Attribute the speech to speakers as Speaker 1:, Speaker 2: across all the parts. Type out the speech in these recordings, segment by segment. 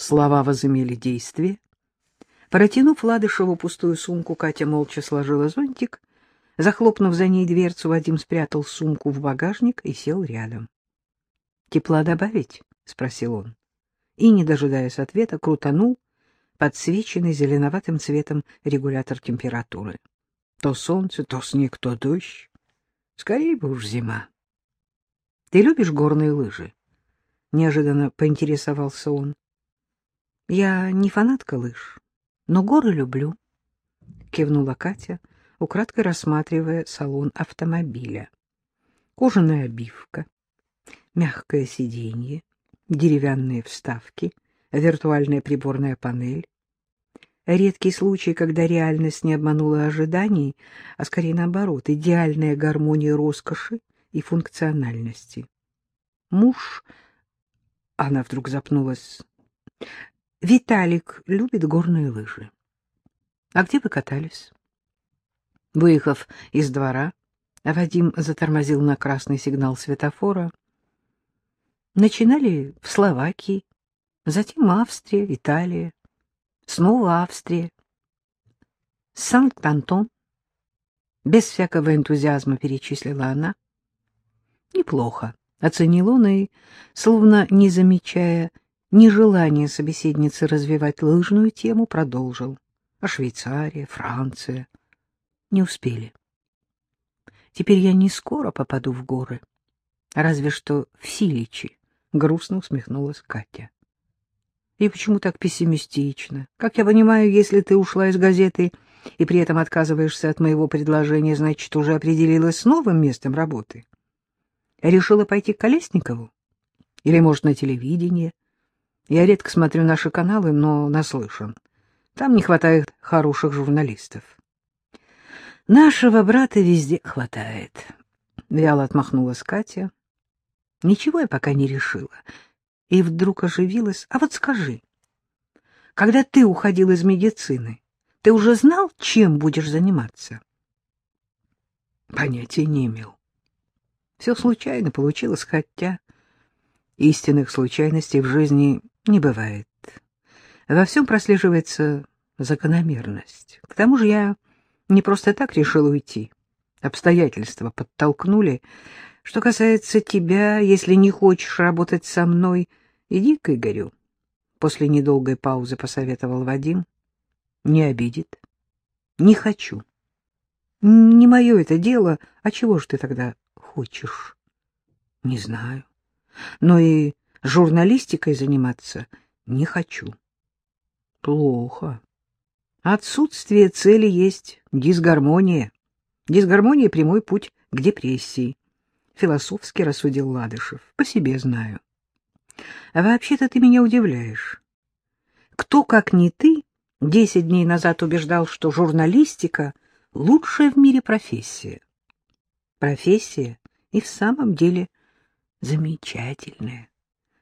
Speaker 1: Слова возымели действие. Протянув Ладышеву пустую сумку, Катя молча сложила зонтик. Захлопнув за ней дверцу, Вадим спрятал сумку в багажник и сел рядом. — Тепла добавить? — спросил он. И, не дожидаясь ответа, крутанул подсвеченный зеленоватым цветом регулятор температуры. То солнце, то снег, то дождь. Скорее бы уж зима. — Ты любишь горные лыжи? — неожиданно поинтересовался он. — Я не фанатка лыж, но горы люблю, — кивнула Катя, украдкой рассматривая салон автомобиля. Кожаная обивка, мягкое сиденье, деревянные вставки, виртуальная приборная панель. Редкий случай, когда реальность не обманула ожиданий, а скорее наоборот, идеальная гармония роскоши и функциональности. Муж... Она вдруг запнулась. Виталик любит горные лыжи. А где вы катались? Выехав из двора, Вадим затормозил на красный сигнал светофора. Начинали в Словакии, затем Австрия, Италия, снова Австрия. Санкт-Антон. Без всякого энтузиазма перечислила она. Неплохо, оценил он и, словно не замечая нежелания собеседницы развивать лыжную тему, продолжил. А Швейцария, Франция. Не успели. Теперь я не скоро попаду в горы, разве что в Силичи, — грустно усмехнулась Катя. И почему так пессимистично? Как я понимаю, если ты ушла из газеты и при этом отказываешься от моего предложения, значит, уже определилась с новым местом работы. Решила пойти к Колесникову? Или, может, на телевидение? Я редко смотрю наши каналы, но наслышан. Там не хватает хороших журналистов. Нашего брата везде хватает. Вяло отмахнулась Катя. Ничего я пока не решила. И вдруг оживилась. А вот скажи, когда ты уходил из медицины, ты уже знал, чем будешь заниматься? Понятия не имел. Все случайно получилось, хотя истинных случайностей в жизни не бывает. Во всем прослеживается закономерность. К тому же я не просто так решил уйти. Обстоятельства подтолкнули. Что касается тебя, если не хочешь работать со мной, иди к Игорю. После недолгой паузы посоветовал Вадим. Не обидит. Не хочу. Не мое это дело. А чего ж ты тогда хочешь? Не знаю. Но и журналистикой заниматься не хочу. Плохо. Отсутствие цели есть дисгармония. Дисгармония — прямой путь к депрессии. Философски рассудил Ладышев. По себе знаю. А вообще-то ты меня удивляешь. Кто, как не ты, десять дней назад убеждал, что журналистика — лучшая в мире профессия? Профессия и в самом деле замечательная.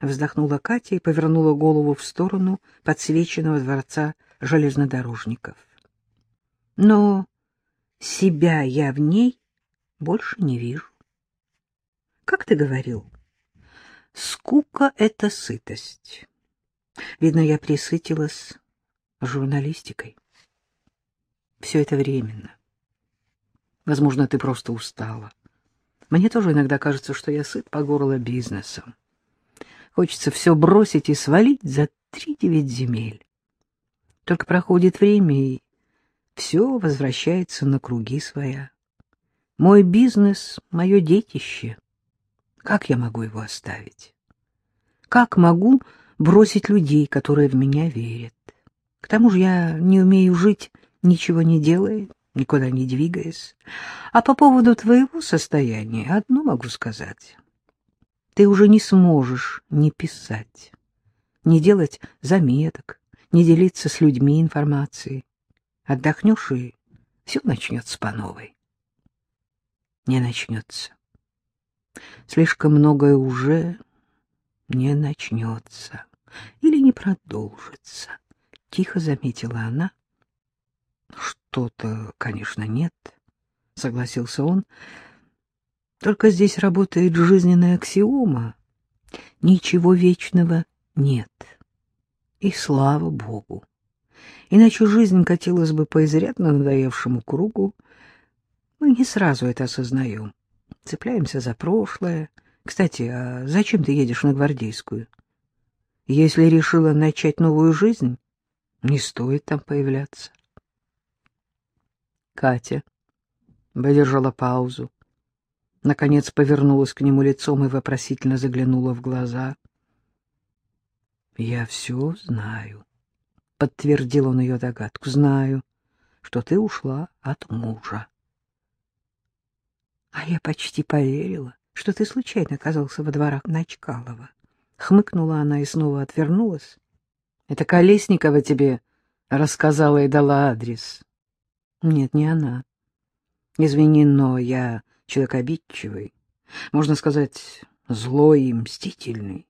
Speaker 1: Вздохнула Катя и повернула голову в сторону подсвеченного дворца железнодорожников. Но себя я в ней больше не вижу. Как ты говорил, скука — это сытость. Видно, я присытилась журналистикой. Все это временно. Возможно, ты просто устала. Мне тоже иногда кажется, что я сыт по горло бизнесом. Хочется все бросить и свалить за три девять земель. Только проходит время, и все возвращается на круги своя. Мой бизнес — мое детище. Как я могу его оставить? Как могу бросить людей, которые в меня верят? К тому же я не умею жить, ничего не делая, никуда не двигаясь. А по поводу твоего состояния одно могу сказать. Ты уже не сможешь не писать, не делать заметок, не делиться с людьми информацией. Отдохнешь, и все начнется по новой. Не начнется. Слишком многое уже не начнется или не продолжится, — тихо заметила она. Что-то, конечно, нет, — согласился он. Только здесь работает жизненная аксиома. Ничего вечного нет. И слава богу. Иначе жизнь катилась бы по изрядно надоевшему кругу. Мы не сразу это осознаем. Цепляемся за прошлое. Кстати, а зачем ты едешь на Гвардейскую? Если решила начать новую жизнь, не стоит там появляться. Катя выдержала паузу. Наконец повернулась к нему лицом и вопросительно заглянула в глаза. — Я все знаю, — подтвердил он ее догадку. — Знаю, что ты ушла от мужа. — А я почти поверила, что ты случайно оказался во дворах Начкалова. Хмыкнула она и снова отвернулась. — Это Колесникова тебе рассказала и дала адрес. — Нет, не она. Извини, но я человек обидчивый, можно сказать, злой и мстительный.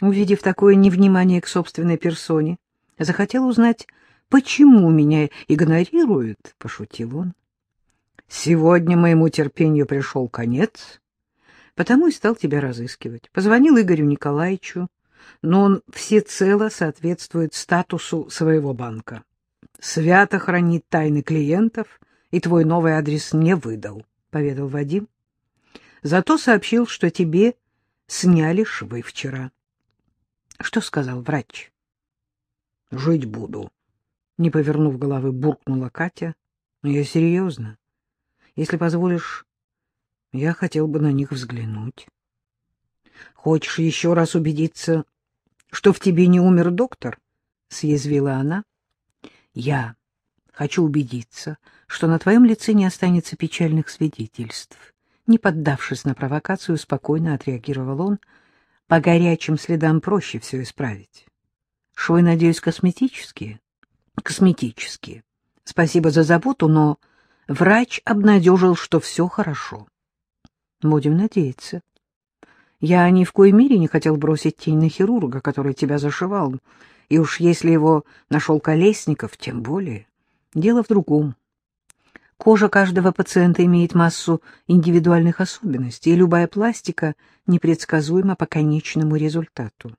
Speaker 1: Увидев такое невнимание к собственной персоне, захотел узнать, почему меня игнорируют, — пошутил он. Сегодня моему терпению пришел конец, потому и стал тебя разыскивать. Позвонил Игорю Николаевичу, но он всецело соответствует статусу своего банка. Свято хранит тайны клиентов, и твой новый адрес не выдал, — поведал Вадим. Зато сообщил, что тебе сняли швы вчера. Что сказал врач? — Жить буду. Не повернув головы, буркнула Катя. — Я серьезно. Если позволишь, я хотел бы на них взглянуть. — Хочешь еще раз убедиться, что в тебе не умер доктор? — съязвила она. — Я хочу убедиться, что на твоем лице не останется печальных свидетельств. Не поддавшись на провокацию, спокойно отреагировал он. По горячим следам проще все исправить. Швы, надеюсь, косметические? Косметические. Спасибо за заботу, но врач обнадежил, что все хорошо. Будем надеяться. Я ни в коей мере не хотел бросить тень на хирурга, который тебя зашивал, и уж если его нашел Колесников, тем более. Дело в другом. Кожа каждого пациента имеет массу индивидуальных особенностей, и любая пластика непредсказуема по конечному результату.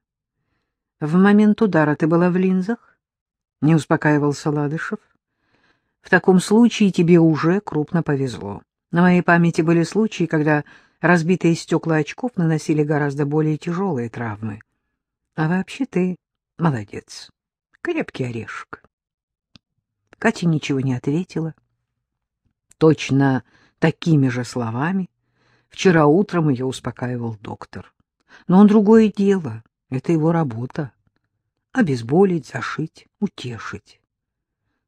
Speaker 1: В момент удара ты была в линзах? Не успокаивался Ладышев. В таком случае тебе уже крупно повезло. На моей памяти были случаи, когда разбитые стекла очков наносили гораздо более тяжелые травмы. А вообще ты молодец, крепкий орешек. Катя ничего не ответила. Точно такими же словами вчера утром ее успокаивал доктор. Но он другое дело, это его работа. Обезболить, зашить, утешить.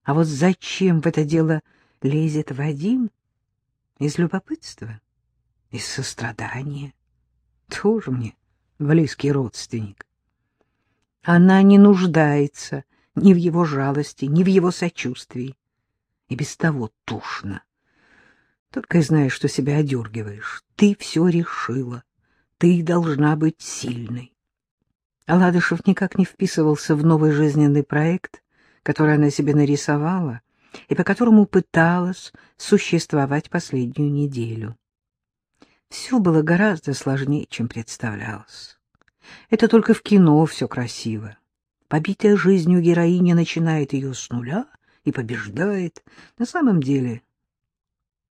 Speaker 1: А вот зачем в это дело лезет Вадим? Из любопытства? Из сострадания? Тоже мне близкий родственник. Она не нуждается ни в его жалости, ни в его сочувствии. И без того тушно. Только и знаешь, что себя одергиваешь. Ты все решила. Ты должна быть сильной. Аладышев никак не вписывался в новый жизненный проект, который она себе нарисовала и по которому пыталась существовать последнюю неделю. Все было гораздо сложнее, чем представлялось. Это только в кино все красиво. Побитая жизнью героиня начинает ее с нуля и побеждает. На самом деле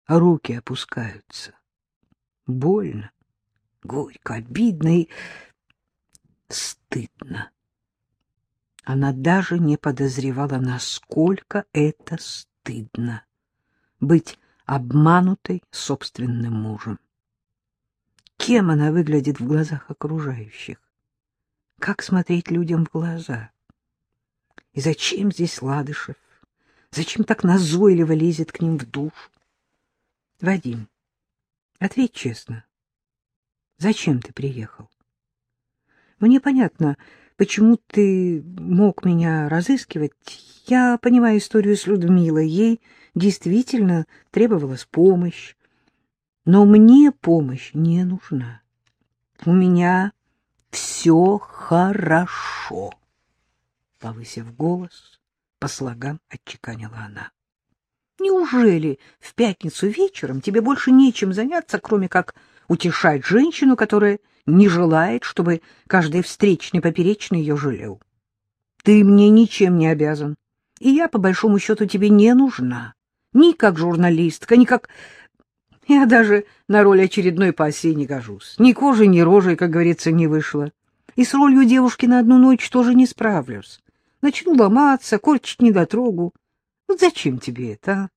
Speaker 1: руки опускаются. Больно, горько, обидно и стыдно. Она даже не подозревала, насколько это стыдно — быть обманутой собственным мужем. Кем она выглядит в глазах окружающих? Как смотреть людям в глаза? И зачем здесь Ладышев? Зачем так назойливо лезет к ним в душу? Вадим, ответь честно. Зачем ты приехал? Мне понятно, почему ты мог меня разыскивать. Я понимаю историю с Людмилой. Ей действительно требовалась помощь. Но мне помощь не нужна. У меня все хорошо. Повысив голос, по слогам отчеканила она. Неужели в пятницу вечером тебе больше нечем заняться, кроме как утешать женщину, которая не желает, чтобы каждый встречный поперечный ее жалел? Ты мне ничем не обязан, и я, по большому счету, тебе не нужна. Ни как журналистка, ни как... Я даже на роль очередной пассии не гожусь. Ни кожи, ни рожей, как говорится, не вышло. И с ролью девушки на одну ночь тоже не справлюсь. Начну ломаться, корчить недотрогу. Вот зачем тебе это, а?